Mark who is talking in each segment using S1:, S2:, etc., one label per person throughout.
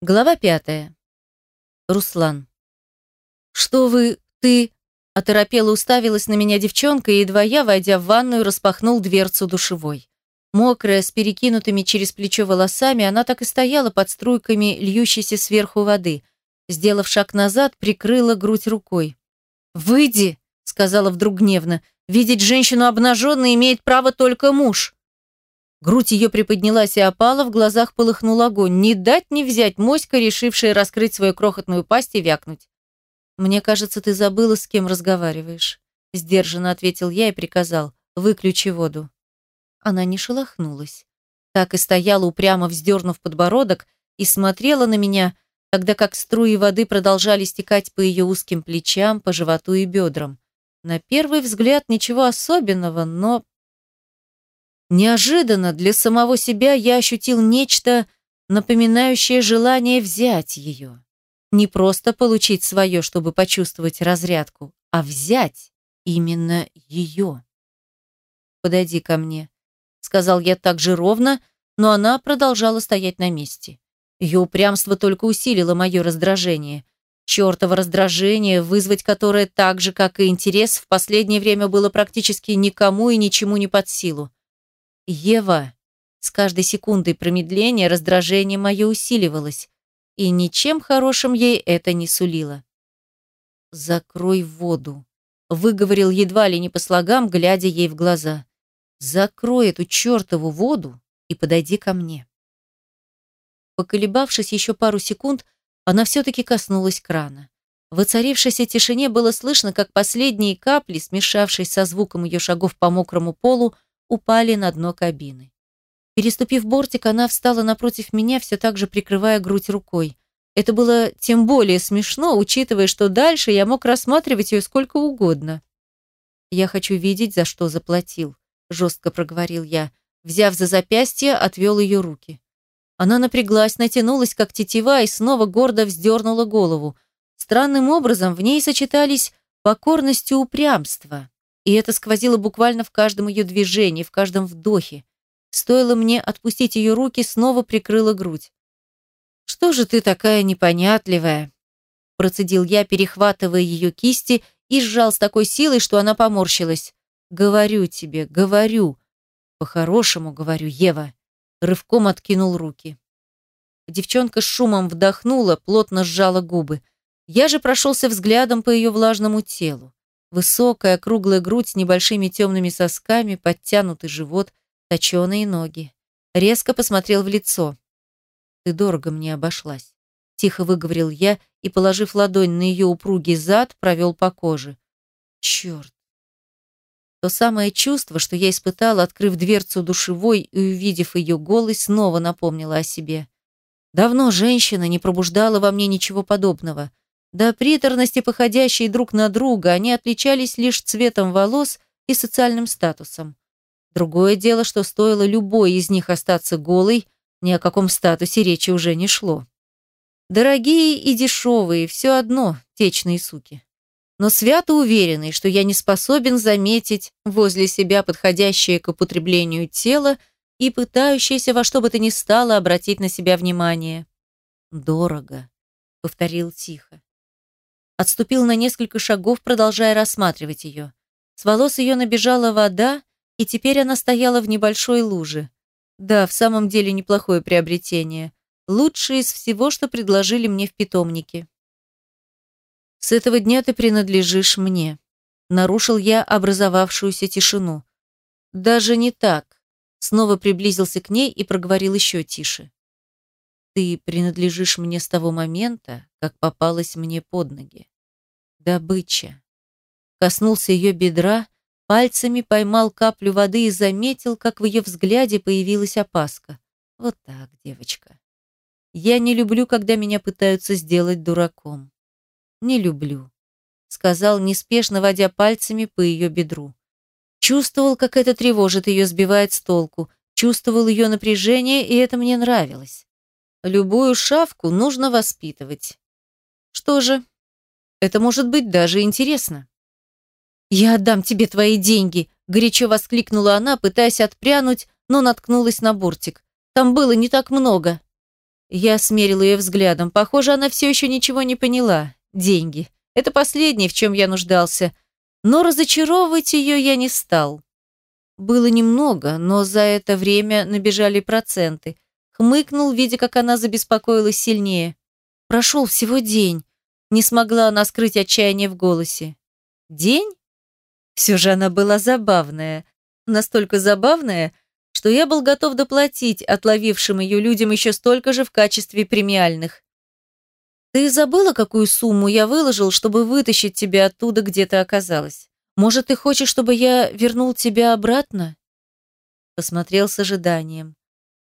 S1: Глава пятая. Руслан. «Что вы... ты...» Оторопела уставилась на меня девчонка, и едва я, войдя в ванную, распахнул дверцу душевой. Мокрая, с перекинутыми через плечо волосами, она так и стояла под струйками льющейся сверху воды. Сделав шаг назад, прикрыла грудь рукой. «Выйди!» — сказала вдруг гневно. «Видеть женщину обнаженной имеет право только муж!» Грудь ее приподнялась и опала, в глазах полыхнул огонь. Не дать не взять моська, решившая раскрыть свою крохотную пасть и вякнуть. «Мне кажется, ты забыла, с кем разговариваешь», — сдержанно ответил я и приказал. «Выключи воду». Она не шелохнулась. Так и стояла, упрямо вздернув подбородок, и смотрела на меня, тогда как струи воды продолжали стекать по ее узким плечам, по животу и бедрам. На первый взгляд ничего особенного, но Неожиданно для самого себя я ощутил нечто, напоминающее желание взять ее. Не просто получить свое, чтобы почувствовать разрядку, а взять именно ее. «Подойди ко мне», — сказал я так же ровно, но она продолжала стоять на месте. Ее упрямство только усилило мое раздражение. Чертово раздражение, вызвать которое так же, как и интерес, в последнее время было практически никому и ничему не под силу. Ева. С каждой секундой промедления раздражение мое усиливалось, и ничем хорошим ей это не сулило. «Закрой воду», — выговорил едва ли не по слогам, глядя ей в глаза. «Закрой эту чертову воду и подойди ко мне». Поколебавшись еще пару секунд, она все-таки коснулась крана. В воцарившейся тишине было слышно, как последние капли, смешавшись со звуком ее шагов по мокрому полу, упали на дно кабины. Переступив бортик, она встала напротив меня, все так же прикрывая грудь рукой. Это было тем более смешно, учитывая, что дальше я мог рассматривать ее сколько угодно. «Я хочу видеть, за что заплатил», — жестко проговорил я. Взяв за запястье, отвел ее руки. Она напряглась, натянулась, как тетива, и снова гордо вздернула голову. Странным образом в ней сочетались покорность и упрямство и это сквозило буквально в каждом ее движении, в каждом вдохе. Стоило мне отпустить ее руки, снова прикрыла грудь. «Что же ты такая непонятливая?» Процедил я, перехватывая ее кисти, и сжал с такой силой, что она поморщилась. «Говорю тебе, говорю. По-хорошему говорю, Ева». Рывком откинул руки. Девчонка с шумом вдохнула, плотно сжала губы. Я же прошелся взглядом по ее влажному телу. Высокая круглая грудь с небольшими темными сосками, подтянутый живот, точеные ноги. Резко посмотрел в лицо. «Ты дорого мне обошлась», — тихо выговорил я и, положив ладонь на ее упругий зад, провел по коже. «Черт!» То самое чувство, что я испытала, открыв дверцу душевой и увидев ее голой, снова напомнило о себе. Давно женщина не пробуждала во мне ничего подобного. До приторности, походящие друг на друга, они отличались лишь цветом волос и социальным статусом. Другое дело, что стоило любой из них остаться голой, ни о каком статусе речи уже не шло. Дорогие и дешевые, все одно, течные суки. Но свято уверенный, что я не способен заметить возле себя подходящее к употреблению тело и пытающееся во что бы то ни стало обратить на себя внимание. «Дорого», — повторил тихо. Отступил на несколько шагов, продолжая рассматривать ее. С волос ее набежала вода, и теперь она стояла в небольшой луже. Да, в самом деле неплохое приобретение. Лучшее из всего, что предложили мне в питомнике. «С этого дня ты принадлежишь мне», — нарушил я образовавшуюся тишину. «Даже не так», — снова приблизился к ней и проговорил еще тише. «Ты принадлежишь мне с того момента, как попалась мне под ноги. Добыча. Коснулся ее бедра, пальцами поймал каплю воды и заметил, как в ее взгляде появилась опаска. Вот так, девочка. Я не люблю, когда меня пытаются сделать дураком. Не люблю, сказал, неспешно водя пальцами по ее бедру. Чувствовал, как это тревожит ее, сбивает с толку. Чувствовал ее напряжение, и это мне нравилось. Любую шавку нужно воспитывать. Что же, это может быть даже интересно. «Я отдам тебе твои деньги!» – горячо воскликнула она, пытаясь отпрянуть, но наткнулась на бортик. «Там было не так много». Я смерил ее взглядом. Похоже, она все еще ничего не поняла. Деньги. Это последнее, в чем я нуждался. Но разочаровывать ее я не стал. Было немного, но за это время набежали проценты. Хмыкнул, видя, как она забеспокоилась сильнее. Прошел всего день. Не смогла она скрыть отчаяние в голосе. День? Все же она была забавная. Настолько забавная, что я был готов доплатить отловившим ее людям еще столько же в качестве премиальных. Ты забыла, какую сумму я выложил, чтобы вытащить тебя оттуда, где ты оказалась? Может, ты хочешь, чтобы я вернул тебя обратно? Посмотрел с ожиданием.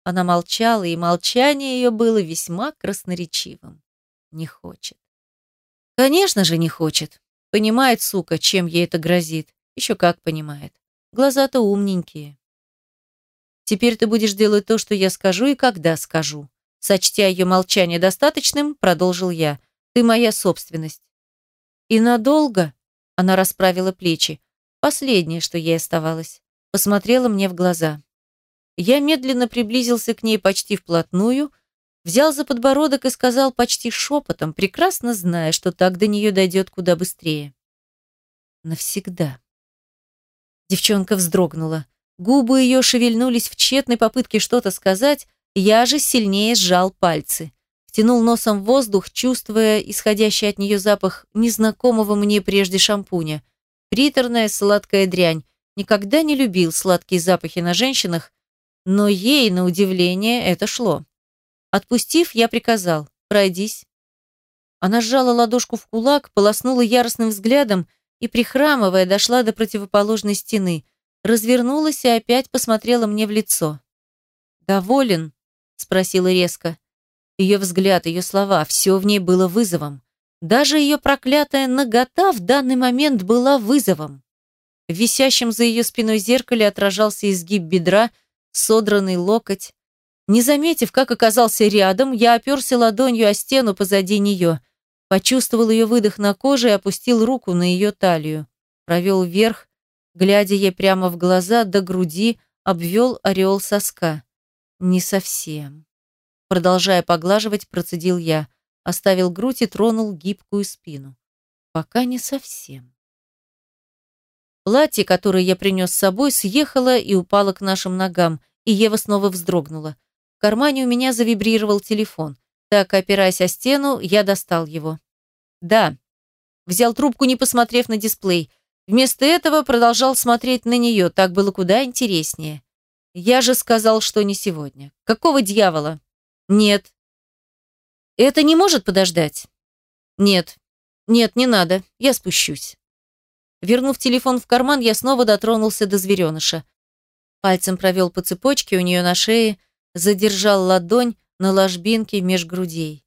S1: Она молчала, и молчание ее было весьма красноречивым. Не хочет. Конечно же, не хочет. Понимает, сука, чем ей это грозит. Еще как понимает. Глаза-то умненькие. Теперь ты будешь делать то, что я скажу и когда скажу. Сочтя ее молчание достаточным, продолжил я. Ты моя собственность. И надолго? Она расправила плечи. Последнее, что ей оставалось. Посмотрела мне в глаза. Я медленно приблизился к ней почти вплотную, взял за подбородок и сказал почти шепотом, прекрасно зная, что так до нее дойдет куда быстрее. Навсегда. Девчонка вздрогнула. Губы ее шевельнулись в тщетной попытке что-то сказать, я же сильнее сжал пальцы. Втянул носом в воздух, чувствуя исходящий от нее запах незнакомого мне прежде шампуня. Приторная сладкая дрянь. Никогда не любил сладкие запахи на женщинах, но ей, на удивление, это шло. Отпустив, я приказал «пройдись». Она сжала ладошку в кулак, полоснула яростным взглядом и, прихрамывая, дошла до противоположной стены, развернулась и опять посмотрела мне в лицо. «Доволен?» спросила резко. Ее взгляд, ее слова, все в ней было вызовом. Даже ее проклятая нагота в данный момент была вызовом. В висящем за ее спиной зеркале отражался изгиб бедра, содранный локоть. Не заметив, как оказался рядом, я оперся ладонью о стену позади нее, почувствовал ее выдох на коже и опустил руку на ее талию. Провел вверх, глядя ей прямо в глаза, до груди, обвел ореол соска. Не совсем. Продолжая поглаживать, процедил я. Оставил грудь и тронул гибкую спину. Пока не совсем. Платье, которое я принес с собой, съехало и упало к нашим ногам, и Ева снова вздрогнула. В кармане у меня завибрировал телефон. Так, опираясь о стену, я достал его. Да. Взял трубку, не посмотрев на дисплей. Вместо этого продолжал смотреть на нее, так было куда интереснее. Я же сказал, что не сегодня. Какого дьявола? Нет. Это не может подождать? Нет. Нет, не надо. Я спущусь. Вернув телефон в карман, я снова дотронулся до звереныша. Пальцем провел по цепочке у нее на шее, задержал ладонь на ложбинке меж грудей.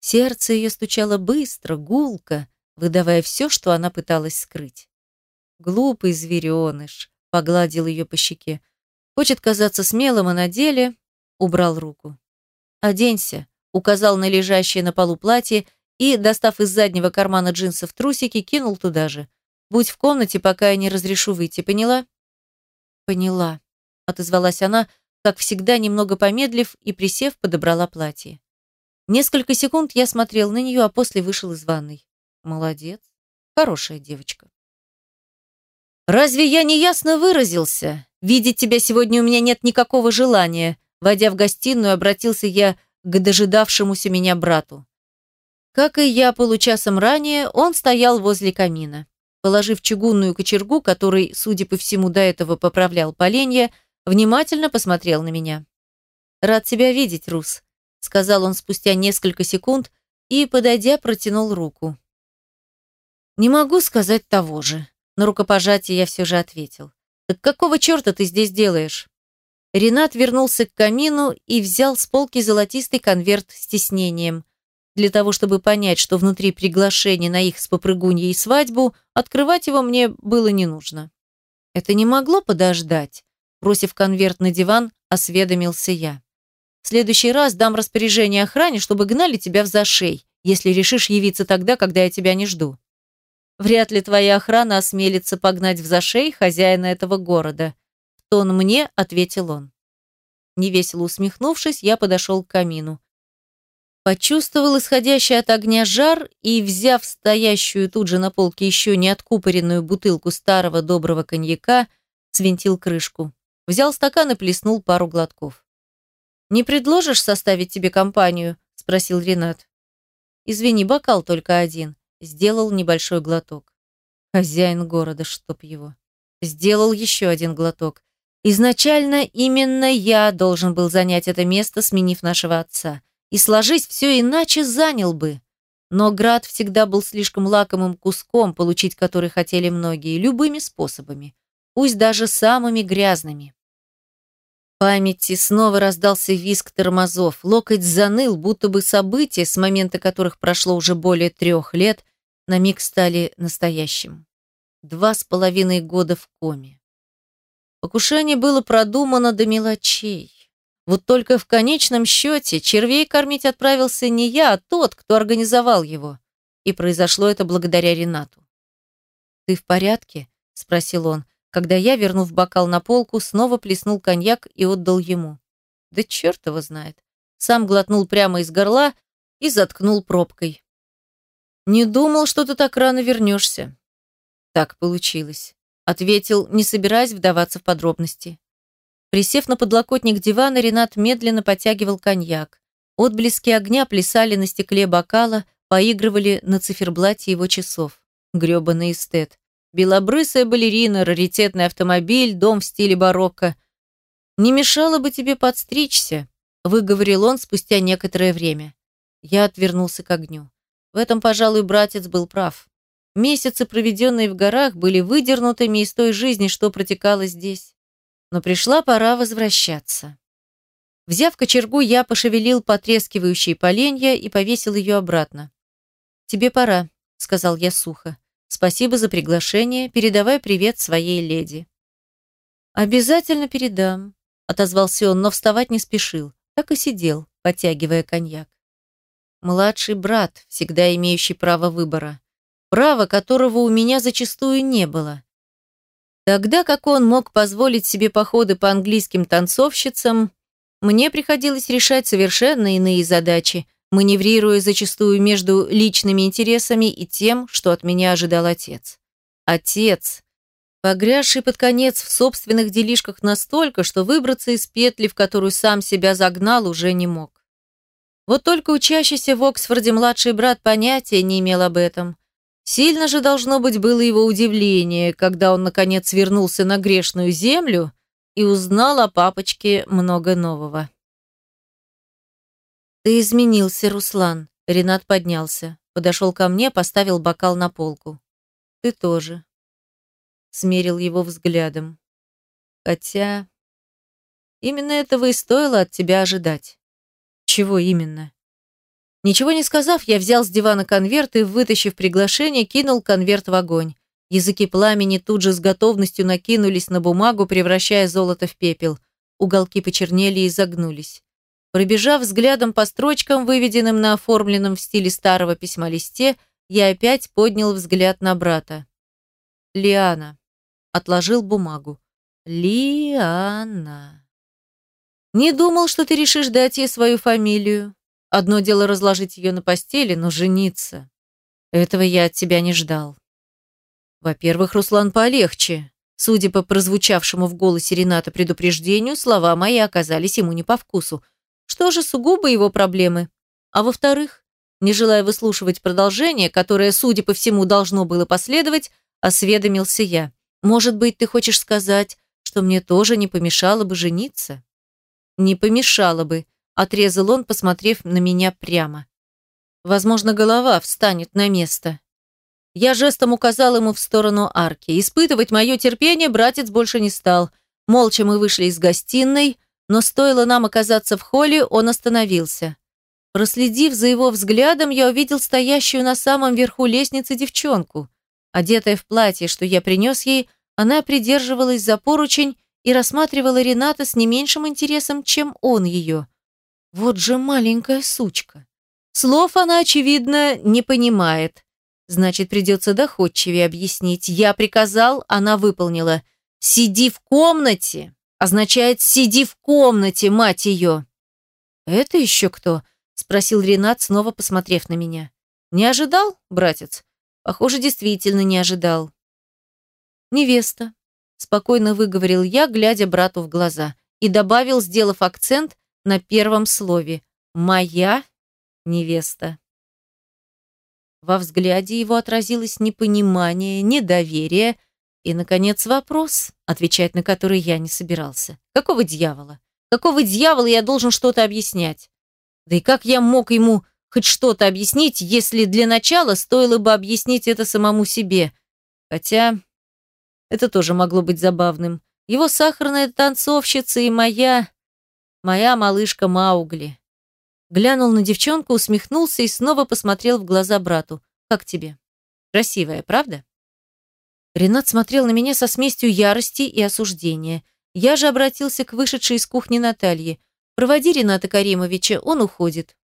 S1: Сердце ее стучало быстро, гулко, выдавая все, что она пыталась скрыть. «Глупый звереныш», — погладил ее по щеке. Хочет казаться смелым, а на деле убрал руку. «Оденься», — указал на лежащее на полу платье и, достав из заднего кармана джинсов трусики, кинул туда же. «Будь в комнате, пока я не разрешу выйти, поняла?» «Поняла», — отозвалась она, как всегда, немного помедлив и, присев, подобрала платье. Несколько секунд я смотрел на нее, а после вышел из ванной. Молодец. Хорошая девочка. «Разве я не ясно выразился?» Видеть тебя сегодня у меня нет никакого желания. Войдя в гостиную, обратился я к дожидавшемуся меня брату. Как и я получасом ранее, он стоял возле камина. Положив чугунную кочергу, который, судя по всему, до этого поправлял поленья, внимательно посмотрел на меня. «Рад тебя видеть, Рус», — сказал он спустя несколько секунд и, подойдя, протянул руку. «Не могу сказать того же», — на рукопожатие я все же ответил. «Так какого черта ты здесь делаешь?» Ренат вернулся к камину и взял с полки золотистый конверт с тиснением. Для того, чтобы понять, что внутри приглашение на их с попрыгуньей свадьбу, открывать его мне было не нужно. Это не могло подождать. Бросив конверт на диван, осведомился я. В следующий раз дам распоряжение охране, чтобы гнали тебя в зашей, если решишь явиться тогда, когда я тебя не жду. Вряд ли твоя охрана осмелится погнать в зашей хозяина этого города. Тон мне ответил он. Невесело усмехнувшись, я подошел к камину. Почувствовал исходящий от огня жар и, взяв стоящую тут же на полке еще не откупоренную бутылку старого доброго коньяка, свинтил крышку. Взял стакан и плеснул пару глотков. «Не предложишь составить тебе компанию?» – спросил Ренат. «Извини, бокал только один». Сделал небольшой глоток. Хозяин города, чтоб его. Сделал еще один глоток. Изначально именно я должен был занять это место, сменив нашего отца. И сложись все иначе, занял бы. Но град всегда был слишком лакомым куском, получить который хотели многие, любыми способами. Пусть даже самыми грязными. В памяти снова раздался визг тормозов. Локоть заныл, будто бы события, с момента которых прошло уже более трех лет, на миг стали настоящим. Два с половиной года в коме. Покушение было продумано до мелочей. Вот только в конечном счете червей кормить отправился не я, а тот, кто организовал его. И произошло это благодаря Ренату. «Ты в порядке?» – спросил он, когда я, вернув бокал на полку, снова плеснул коньяк и отдал ему. Да черт его знает. Сам глотнул прямо из горла и заткнул пробкой. «Не думал, что ты так рано вернешься». Так получилось ответил, не собираясь вдаваться в подробности. Присев на подлокотник дивана, Ренат медленно подтягивал коньяк. Отблески огня плясали на стекле бокала, поигрывали на циферблате его часов. Грёбаный эстет. Белобрысая балерина, раритетный автомобиль, дом в стиле барокко. «Не мешало бы тебе подстричься», — выговорил он спустя некоторое время. Я отвернулся к огню. В этом, пожалуй, братец был прав. Месяцы, проведенные в горах, были выдернутыми из той жизни, что протекала здесь. Но пришла пора возвращаться. Взяв кочергу, я пошевелил потрескивающие поленья и повесил ее обратно. «Тебе пора», — сказал я сухо. «Спасибо за приглашение. Передавай привет своей леди». «Обязательно передам», — отозвался он, но вставать не спешил. Так и сидел, подтягивая коньяк. Младший брат, всегда имеющий право выбора права которого у меня зачастую не было. Тогда как он мог позволить себе походы по английским танцовщицам, мне приходилось решать совершенно иные задачи, маневрируя зачастую между личными интересами и тем, что от меня ожидал отец. Отец, погрязший под конец в собственных делишках настолько, что выбраться из петли, в которую сам себя загнал, уже не мог. Вот только учащийся в Оксфорде младший брат понятия не имел об этом. Сильно же должно быть было его удивление, когда он наконец вернулся на грешную землю и узнал о папочке много нового. «Ты изменился, Руслан», — Ренат поднялся, подошел ко мне, поставил бокал на полку. «Ты тоже», — смерил его взглядом. «Хотя именно этого и стоило от тебя ожидать». «Чего именно?» Ничего не сказав, я взял с дивана конверт и, вытащив приглашение, кинул конверт в огонь. Языки пламени тут же с готовностью накинулись на бумагу, превращая золото в пепел. Уголки почернели и загнулись. Пробежав взглядом по строчкам, выведенным на оформленном в стиле старого письма листе, я опять поднял взгляд на брата. «Лиана». Отложил бумагу. «Лиана». «Не думал, что ты решишь дать ей свою фамилию. Одно дело разложить ее на постели, но жениться. Этого я от тебя не ждал. Во-первых, Руслан, полегче. Судя по прозвучавшему в голосе Рената предупреждению, слова мои оказались ему не по вкусу. Что же сугубо его проблемы? А во-вторых, не желая выслушивать продолжение, которое, судя по всему, должно было последовать, осведомился я. Может быть, ты хочешь сказать, что мне тоже не помешало бы жениться? Не помешало бы, Отрезал он, посмотрев на меня прямо. Возможно, голова встанет на место. Я жестом указал ему в сторону арки. Испытывать мое терпение братец больше не стал. Молча мы вышли из гостиной, но стоило нам оказаться в холле, он остановился. Проследив за его взглядом, я увидел стоящую на самом верху лестницы девчонку. Одетая в платье, что я принес ей, она придерживалась за поручень и рассматривала Рената с не меньшим интересом, чем он ее. Вот же маленькая сучка. Слов она, очевидно, не понимает. Значит, придется доходчивее объяснить. Я приказал, она выполнила. «Сиди в комнате» означает «сиди в комнате, мать ее». «Это еще кто?» спросил Ренат, снова посмотрев на меня. Не ожидал, братец? Похоже, действительно не ожидал. Невеста, спокойно выговорил я, глядя брату в глаза, и добавил, сделав акцент на первом слове: "Моя невеста". Во взгляде его отразилось непонимание, недоверие и, наконец, вопрос, отвечать на который я не собирался. Какого дьявола? Какого дьявола я должен что-то объяснять? Да и как я мог ему хоть что-то объяснить, если для начала стоило бы объяснить это самому себе? Хотя это тоже могло быть забавным. Его сахарная танцовщица и моя... моя малышка Маугли. Глянул на девчонку, усмехнулся и снова посмотрел в глаза брату. «Как тебе? Красивая, правда?» Ренат смотрел на меня со смесью ярости и осуждения. Я же обратился к вышедшей из кухни Наталье. «Проводи Рената Каримовича, он уходит».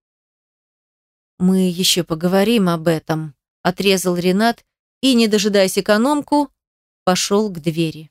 S1: «Мы еще поговорим об этом», — отрезал Ренат и, не дожидаясь экономку, пошел к двери.